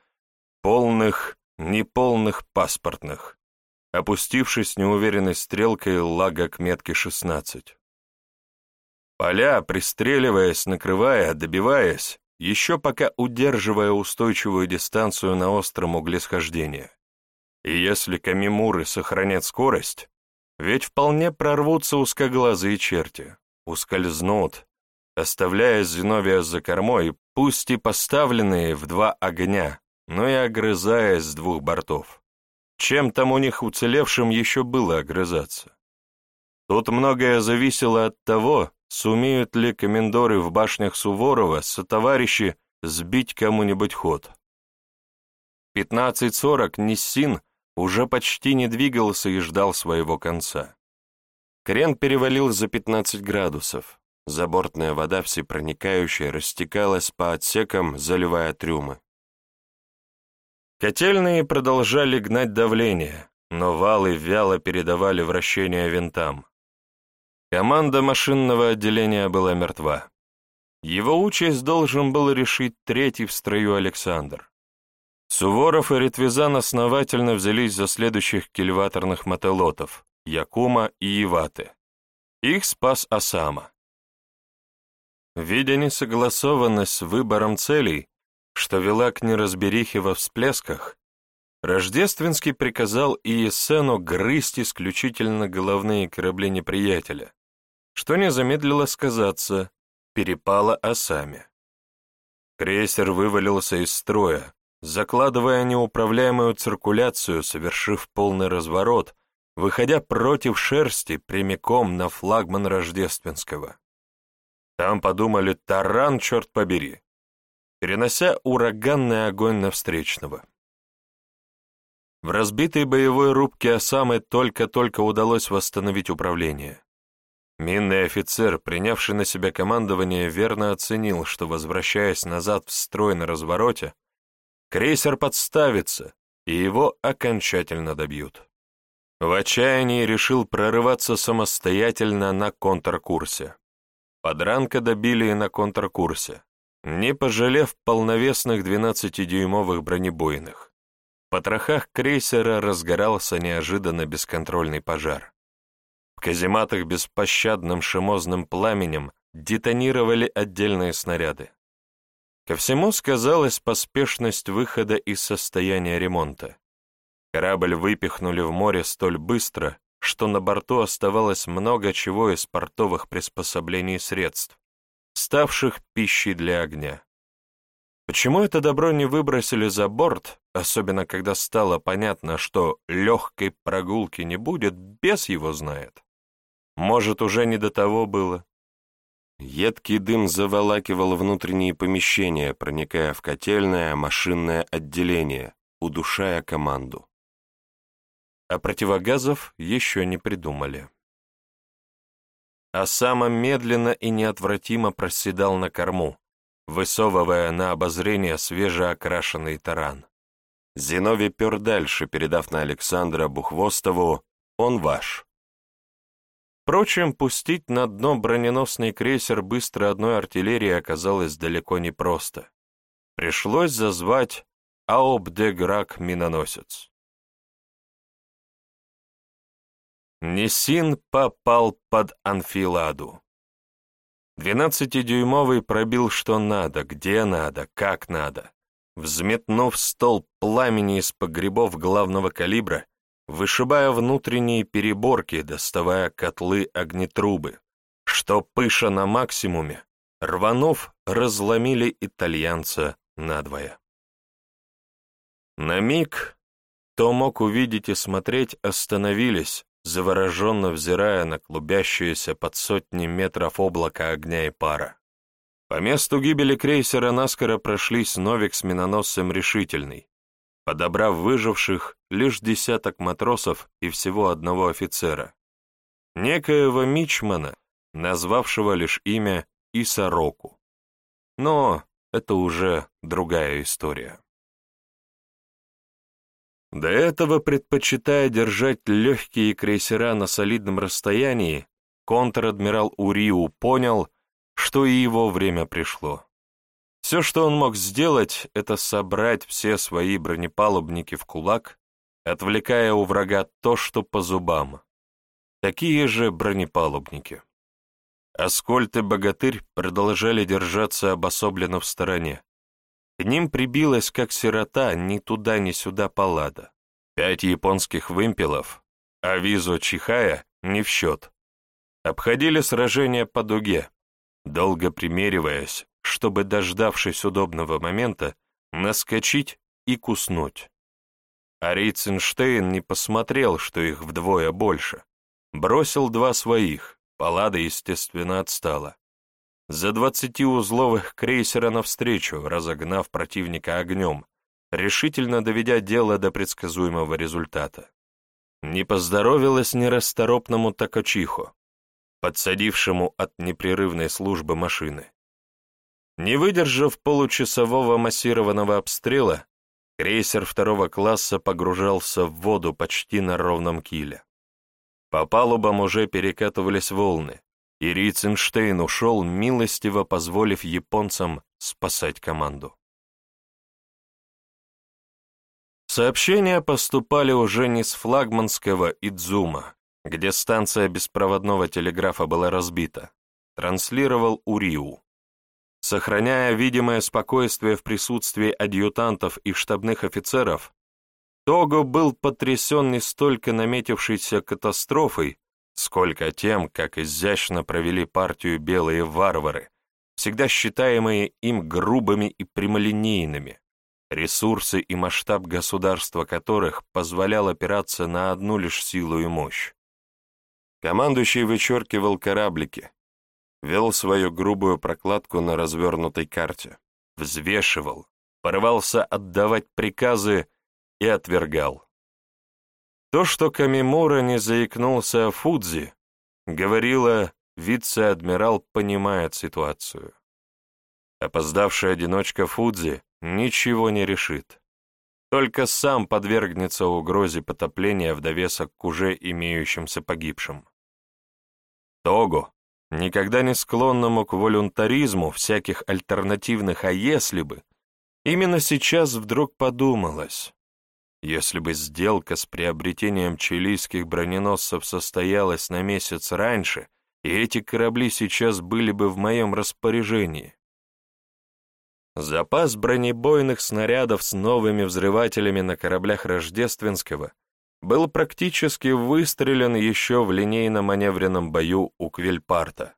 полных, неполных паспортных, опустившись неуверенной стрелкой лага к метке 16. Поля, пристреливаясь, накрывая, добиваясь, еще пока удерживая устойчивую дистанцию на остром угле схождения. И если камимуры сохранят скорость, ведь вполне прорвутся узкоглазые черти, ускользнут, оставляя Зиновия за кормой, пусть и поставленные в два огня, но и огрызаясь с двух бортов. Чем там у них уцелевшим еще было огрызаться? Тут многое зависело от того, сумеют ли комендоры в башнях Суворова со товарищи сбить кому-нибудь ход. 15.40 Ниссин уже почти не двигался и ждал своего конца. Крен перевалил за 15 градусов. Забортная вода всепроникающая растекалась по отсекам, заливая трюмы. Котельные продолжали гнать давление, но валы вяло передавали вращение винтам. Команда машинного отделения была мертва. Его участь должен был решить третий в строю Александр. Суворов и Ретвизан основательно взялись за следующих кильваторных мотолотов — Якума и Еваты. Их спас Осама. Видя несогласованность с выбором целей, что вела к неразберихе во всплесках, Рождественский приказал Иесену грызть исключительно головные корабли неприятеля, что не замедлило сказаться, перепало осами. Крейсер вывалился из строя, закладывая неуправляемую циркуляцию, совершив полный разворот, выходя против шерсти прямиком на флагман Рождественского. Там подумали «таран, черт побери», перенося ураганный огонь на встречного. В разбитой боевой рубке Осамы только-только удалось восстановить управление. Минный офицер, принявший на себя командование, верно оценил, что, возвращаясь назад в строй на развороте, крейсер подставится, и его окончательно добьют. В отчаянии решил прорываться самостоятельно на контркурсе. Подранка добили и на контркурсе не пожалев полновесных 12-дюймовых бронебойных. В потрохах крейсера разгорался неожиданно бесконтрольный пожар. В казематах беспощадным шимозным пламенем детонировали отдельные снаряды. Ко всему сказалась поспешность выхода из состояния ремонта. Корабль выпихнули в море столь быстро, что на борту оставалось много чего из портовых приспособлений и средств, ставших пищей для огня. Почему это добро не выбросили за борт, особенно когда стало понятно, что легкой прогулки не будет, без его знает? Может, уже не до того было? Едкий дым заволакивал внутренние помещения, проникая в котельное машинное отделение, удушая команду. А противогазов еще не придумали а сама медленно и неотвратимо проседал на корму, высовывая на обозрение свежеокрашенный таран. Зиновий пер дальше, передав на Александра Бухвостову «Он ваш». Впрочем, пустить на дно броненосный крейсер быстро одной артиллерии оказалось далеко не просто. Пришлось зазвать Аобдеграк Несин попал под анфиладу. Двенадцатидюймовый пробил что надо, где надо, как надо. Взметнув стол пламени из погребов главного калибра, вышибая внутренние переборки, доставая котлы огнетрубы, что, пыша на максимуме, рванув, разломили итальянца надвое. На миг, кто мог увидеть и смотреть, остановились, завороженно взирая на клубящееся под сотни метров облако огня и пара. По месту гибели крейсера наскоро прошлись Новик с миноносцем «Решительный», подобрав выживших лишь десяток матросов и всего одного офицера. некоего мичмана, назвавшего лишь имя Исароку. Но это уже другая история. До этого, предпочитая держать легкие крейсера на солидном расстоянии, контр-адмирал Уриу понял, что и его время пришло. Все, что он мог сделать, это собрать все свои бронепалубники в кулак, отвлекая у врага то, что по зубам. Такие же бронепалубники. Аскольд и Богатырь продолжали держаться обособленно в стороне. К ним прибилась, как сирота, ни туда, ни сюда палада. Пять японских вымпелов, а визу Чихая не в счет. Обходили сражение по дуге, долго примериваясь, чтобы, дождавшись удобного момента, наскочить и куснуть. А Рейценштейн не посмотрел, что их вдвое больше. Бросил два своих, Паллада, естественно, отстала. За двадцатиузловых крейсера навстречу, разогнав противника огнем, решительно доведя дело до предсказуемого результата. Не поздоровилось нерасторопному Такочиху, подсадившему от непрерывной службы машины. Не выдержав получасового массированного обстрела, крейсер второго класса погружался в воду почти на ровном киле. По палубам уже перекатывались волны, и Ритценштейн ушел, милостиво позволив японцам спасать команду. Сообщения поступали уже не с флагманского Идзума, где станция беспроводного телеграфа была разбита, транслировал Уриу. Сохраняя видимое спокойствие в присутствии адъютантов и штабных офицеров, Того был потрясен не столько наметившейся катастрофой, сколько тем, как изящно провели партию белые варвары, всегда считаемые им грубыми и прямолинейными, ресурсы и масштаб государства которых позволял опираться на одну лишь силу и мощь. Командующий вычеркивал кораблики, вел свою грубую прокладку на развернутой карте, взвешивал, порывался отдавать приказы и отвергал. То, что Камимура не заикнулся о Фудзи, говорило, вице-адмирал понимает ситуацию. Опоздавший одиночка Фудзи ничего не решит. Только сам подвергнется угрозе потопления в довесок к уже имеющимся погибшим. Того, никогда не склонному к волюнтаризму всяких альтернативных «а если бы», именно сейчас вдруг подумалось, если бы сделка с приобретением чилийских броненосцев состоялась на месяц раньше, и эти корабли сейчас были бы в моем распоряжении. Запас бронебойных снарядов с новыми взрывателями на кораблях Рождественского был практически выстрелен еще в линейно-маневренном бою у Квельпарта.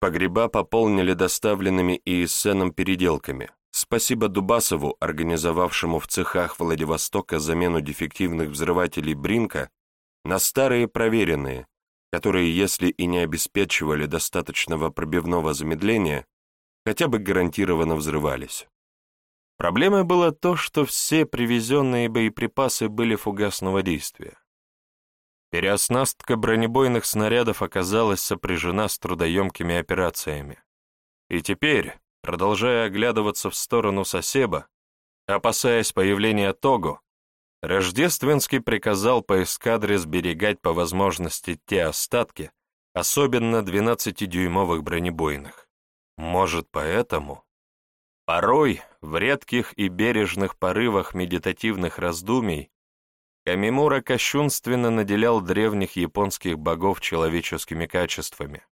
Погреба пополнили доставленными ИСНом переделками, Спасибо Дубасову, организовавшему в цехах Владивостока замену дефективных взрывателей Бринка на старые проверенные, которые, если и не обеспечивали достаточного пробивного замедления, хотя бы гарантированно взрывались. Проблемой было то, что все привезенные боеприпасы были фугасного действия. Переоснастка бронебойных снарядов оказалась сопряжена с трудоемкими операциями. И теперь, Продолжая оглядываться в сторону Сосеба, опасаясь появления Того, Рождественский приказал по эскадре сберегать по возможности те остатки, особенно 12-дюймовых бронебойных. Может, поэтому? Порой, в редких и бережных порывах медитативных раздумий, Камимура кощунственно наделял древних японских богов человеческими качествами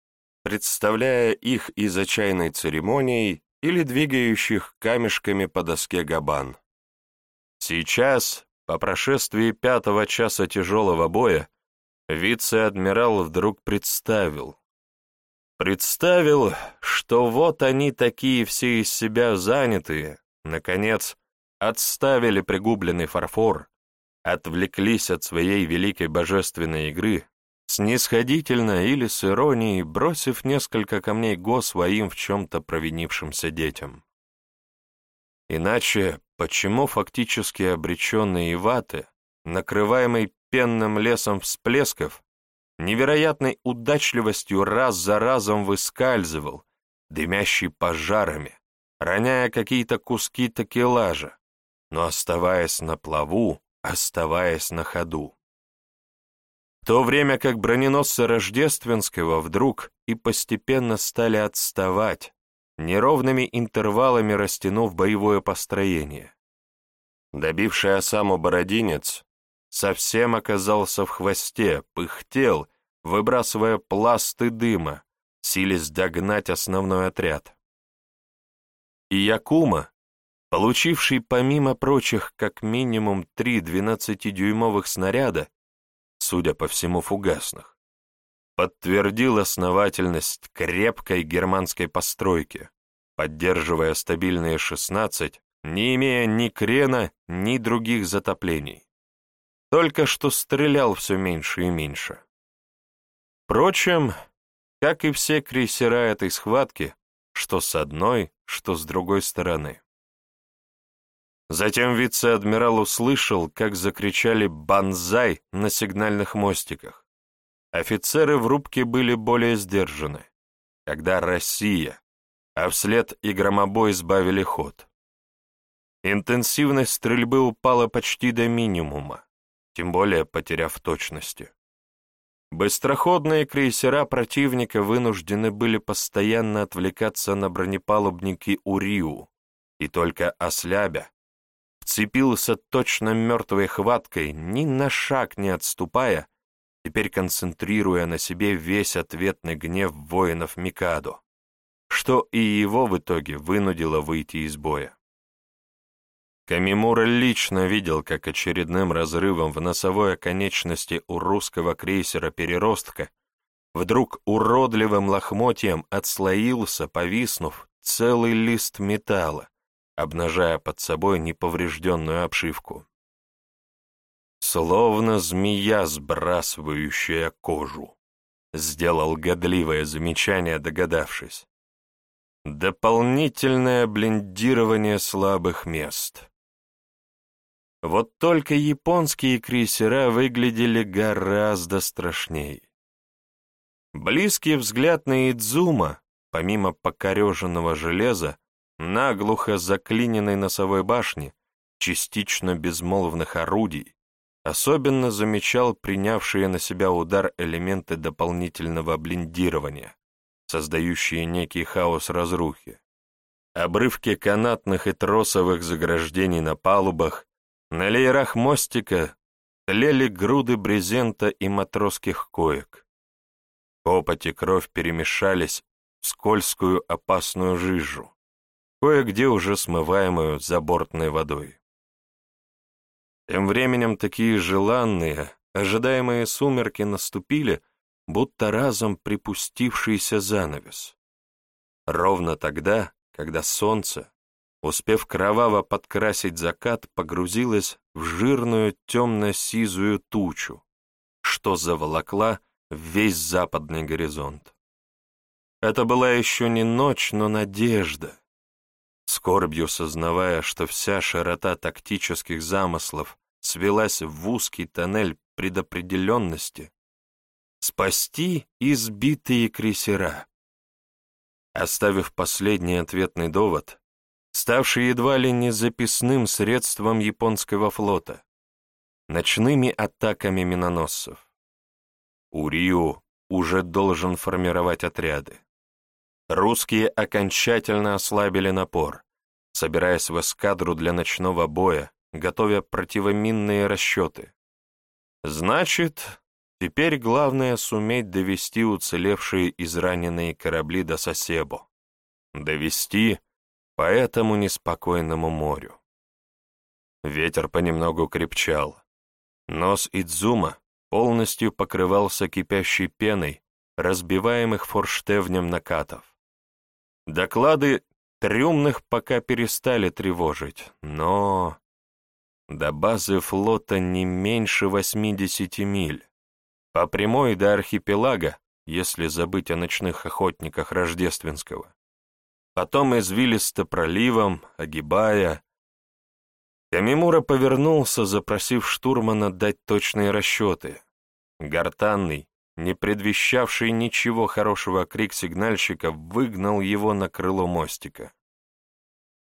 представляя их из-за чайной церемонии или двигающих камешками по доске габан. Сейчас, по прошествии пятого часа тяжелого боя, вице-адмирал вдруг представил. Представил, что вот они такие все из себя занятые, наконец, отставили пригубленный фарфор, отвлеклись от своей великой божественной игры, снисходительно или с иронией бросив несколько камней го своим в чем-то провинившимся детям. Иначе почему фактически обреченный Иваты, накрываемый пенным лесом всплесков, невероятной удачливостью раз за разом выскальзывал, дымящий пожарами, роняя какие-то куски такелажа, но оставаясь на плаву, оставаясь на ходу. То время как броненосцы Рождественского вдруг и постепенно стали отставать, неровными интервалами растянув боевое построение. Добивший осаму бородинец совсем оказался в хвосте, пыхтел, выбрасывая пласты дыма, силясь догнать основной отряд. И Якума, получивший помимо прочих как минимум три 12-дюймовых снаряда, судя по всему фугасных, подтвердил основательность крепкой германской постройки, поддерживая стабильные 16, не имея ни крена, ни других затоплений. Только что стрелял все меньше и меньше. Впрочем, как и все крейсера этой схватки, что с одной, что с другой стороны. Затем вице-адмирал услышал, как закричали «Бонзай!» на сигнальных мостиках. Офицеры в рубке были более сдержаны. Когда Россия, а вслед и громобой сбавили ход. Интенсивность стрельбы упала почти до минимума, тем более потеряв точности. Быстроходные крейсера противника вынуждены были постоянно отвлекаться на бронепалубники Уриу, и только ослябя, вцепился точно мертвой хваткой, ни на шаг не отступая, теперь концентрируя на себе весь ответный гнев воинов Микадо, что и его в итоге вынудило выйти из боя. Камимура лично видел, как очередным разрывом в носовой оконечности у русского крейсера «Переростка» вдруг уродливым лохмотьем отслоился, повиснув, целый лист металла, обнажая под собой неповрежденную обшивку. Словно змея, сбрасывающая кожу, сделал годливое замечание, догадавшись. Дополнительное блиндирование слабых мест. Вот только японские крейсера выглядели гораздо страшнее. Близкий взгляд на Идзума, помимо покореженного железа, наглухо заклиненной носовой башни, частично безмолвных орудий, особенно замечал принявшие на себя удар элементы дополнительного блиндирования, создающие некий хаос разрухи. Обрывки канатных и тросовых заграждений на палубах, на леерах мостика тлели груды брезента и матросских коек. Копоть и кровь перемешались в скользкую опасную жижу, кое-где уже смываемую забортной водой. Тем временем такие желанные, ожидаемые сумерки наступили, будто разом припустившийся занавес. Ровно тогда, когда солнце, успев кроваво подкрасить закат, погрузилась в жирную темно-сизую тучу, что заволокла весь западный горизонт. Это была еще не ночь, но надежда. Скорбью сознавая, что вся широта тактических замыслов свелась в узкий тоннель предопределенности, спасти избитые крейсера. Оставив последний ответный довод, ставший едва ли не записным средством японского флота, ночными атаками миноносцев. Уриу уже должен формировать отряды. Русские окончательно ослабили напор, собираясь в эскадру для ночного боя, готовя противоминные расчеты. Значит, теперь главное суметь довести уцелевшие израненные корабли до Сосебо. Довести по этому неспокойному морю. Ветер понемногу крепчал. Нос Идзума полностью покрывался кипящей пеной, разбиваемых форштевнем накатов. Доклады трюмных пока перестали тревожить, но... До базы флота не меньше 80 миль. По прямой до архипелага, если забыть о ночных охотниках Рождественского потом извилисто проливом, огибая. Камимура повернулся, запросив штурмана дать точные расчеты. Гортанный, не предвещавший ничего хорошего крик сигнальщика, выгнал его на крыло мостика.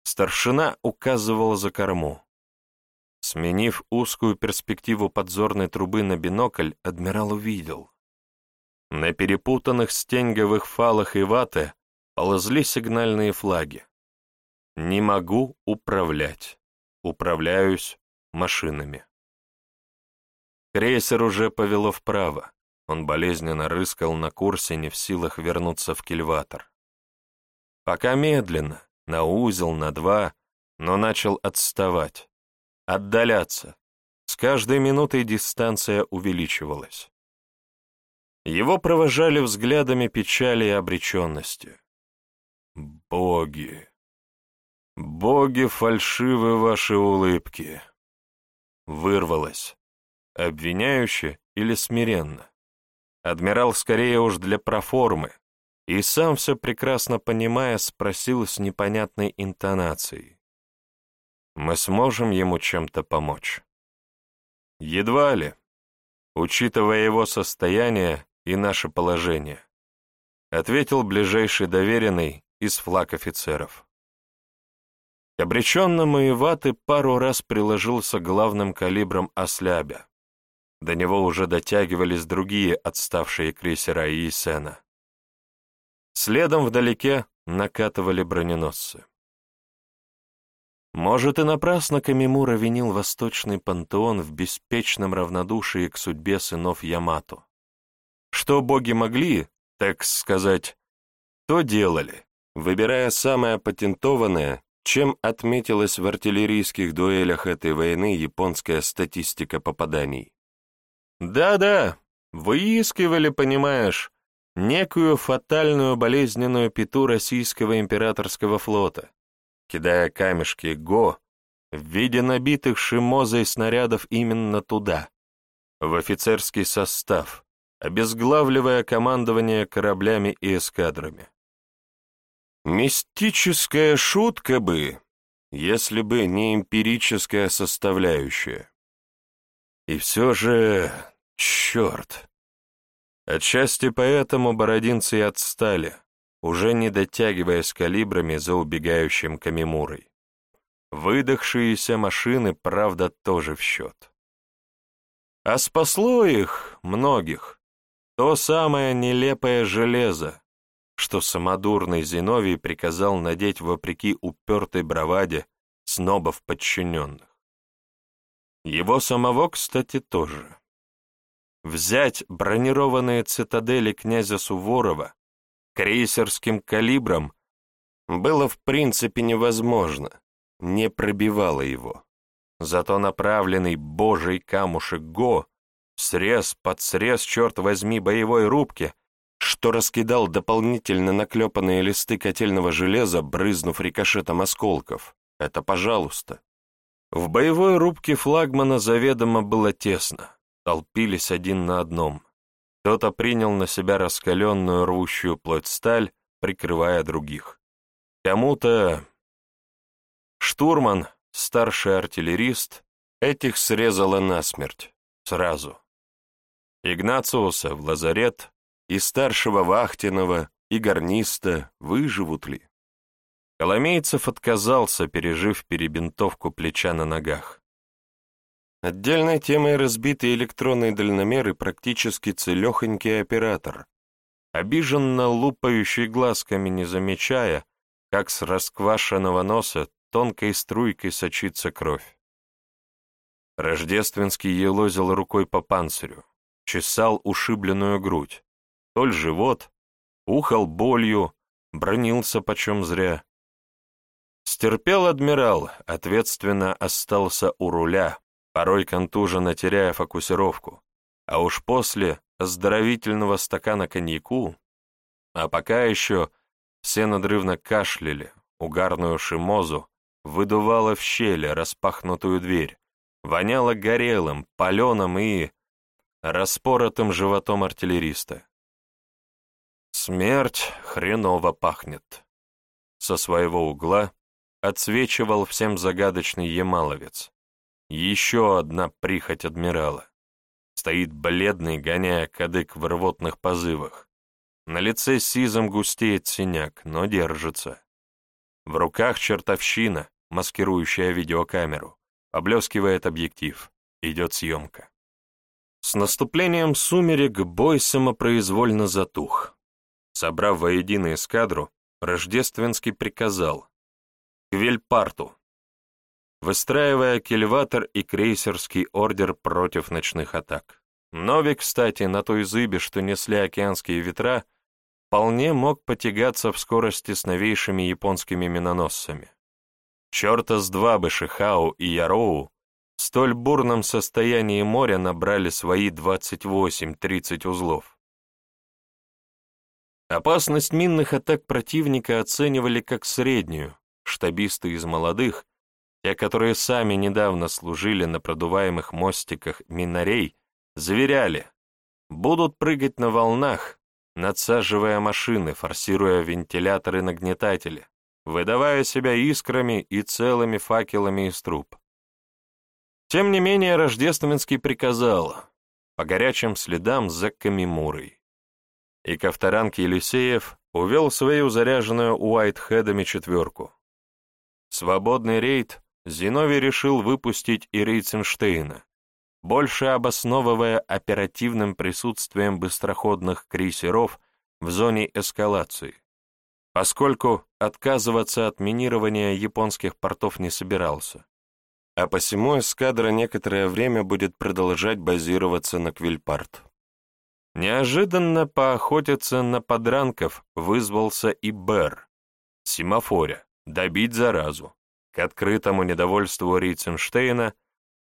Старшина указывал за корму. Сменив узкую перспективу подзорной трубы на бинокль, адмирал увидел. На перепутанных стенговых фалах и ваты ползли сигнальные флаги. «Не могу управлять. Управляюсь машинами». Крейсер уже повело вправо. Он болезненно рыскал на курсе, не в силах вернуться в кильватор. Пока медленно, на узел, на два, но начал отставать, отдаляться. С каждой минутой дистанция увеличивалась. Его провожали взглядами печали и обреченности. «Боги! Боги, фальшивы ваши улыбки!» Вырвалось. Обвиняюще или смиренно? Адмирал скорее уж для проформы, и сам все прекрасно понимая, спросил с непонятной интонацией. «Мы сможем ему чем-то помочь?» «Едва ли, учитывая его состояние и наше положение», ответил ближайший доверенный из флаг офицеров. К обреченному Иваты пару раз приложился главным калибром ослябя, до него уже дотягивались другие отставшие крейсера Иесена. Следом вдалеке накатывали броненосцы. Может, и напрасно Камимура винил восточный пантеон в беспечном равнодушии к судьбе сынов Ямато. Что боги могли, так сказать, то делали, выбирая самое патентованное, чем отметилась в артиллерийских дуэлях этой войны японская статистика попаданий. Да-да, выискивали, понимаешь, некую фатальную болезненную пету российского императорского флота, кидая камешки ГО в виде набитых шимозой снарядов именно туда, в офицерский состав, обезглавливая командование кораблями и эскадрами. Мистическая шутка бы, если бы не эмпирическая составляющая. И все же Черт! Отчасти поэтому бородинцы и отстали, уже не дотягиваясь калибрами за убегающим Камимурой. Выдохшиеся машины, правда, тоже в счет. А спасло их, многих, то самое нелепое железо, что самодурный Зиновий приказал надеть вопреки упертой браваде снобов подчиненных. Его самого, кстати, тоже. Взять бронированные цитадели князя Суворова крейсерским калибром было в принципе невозможно, не пробивало его. Зато направленный божий камушек Го, срез под срез, черт возьми, боевой рубки, что раскидал дополнительно наклепанные листы котельного железа, брызнув рикошетом осколков. Это пожалуйста. В боевой рубке флагмана заведомо было тесно толпились один на одном. Кто-то принял на себя раскаленную рвущую плоть сталь, прикрывая других. Кому-то... Штурман, старший артиллерист, этих срезала насмерть, сразу. Игнациуса в лазарет, и старшего вахтенного, и гарниста выживут ли? Коломейцев отказался, пережив перебинтовку плеча на ногах. Отдельной темой разбитый электронный дальномер и практически целехонький оператор, обиженно лупающий глазками, не замечая, как с расквашенного носа тонкой струйкой сочится кровь. Рождественский елозил рукой по панцирю, чесал ушибленную грудь, толь живот, ухал болью, бронился почем зря. Стерпел адмирал, ответственно остался у руля, порой контуженно теряя фокусировку, а уж после оздоровительного стакана коньяку, а пока еще все надрывно кашляли, угарную шимозу выдувало в щели распахнутую дверь, воняло горелым, паленым и распоротым животом артиллериста. Смерть хреново пахнет. Со своего угла отсвечивал всем загадочный ямаловец. Еще одна прихоть адмирала. Стоит бледный, гоняя кадык в рвотных позывах. На лице сизом густеет синяк, но держится. В руках чертовщина, маскирующая видеокамеру. Поблескивает объектив. Идет съемка. С наступлением сумерек бой самопроизвольно затух. Собрав воедино эскадру, Рождественский приказал «К Вельпарту», выстраивая кельватор и крейсерский ордер против ночных атак. Новик, кстати, на той зыбе, что несли океанские ветра, вполне мог потягаться в скорости с новейшими японскими миноносцами. Черта с два бы Шихау и Яроу в столь бурном состоянии моря набрали свои 28-30 узлов. Опасность минных атак противника оценивали как среднюю, штабисты из молодых, те, которые сами недавно служили на продуваемых мостиках минарей, заверяли, будут прыгать на волнах, надсаживая машины, форсируя вентиляторы-нагнетатели, выдавая себя искрами и целыми факелами из труб. Тем не менее, Рождественский приказал по горячим следам за Камимурой. И Ковторанг Елисеев увел свою заряженную Уайтхедами четверку. Свободный рейд Зиновий решил выпустить и Рейтсенштейна, больше обосновывая оперативным присутствием быстроходных крейсеров в зоне эскалации, поскольку отказываться от минирования японских портов не собирался а посему эскадра некоторое время будет продолжать базироваться на Квильпарт. Неожиданно поохотиться на подранков вызвался и Бер, семафоря, добить заразу, к открытому недовольству Ритценштейна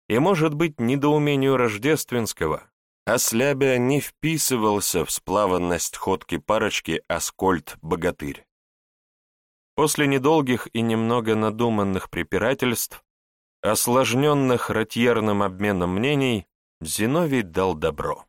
и, может быть, недоумению Рождественского, Ослябя не вписывался в сплаванность ходки парочки Аскольд-богатырь. После недолгих и немного надуманных препирательств осложненных ротьерным обменом мнений, Зиновий дал добро.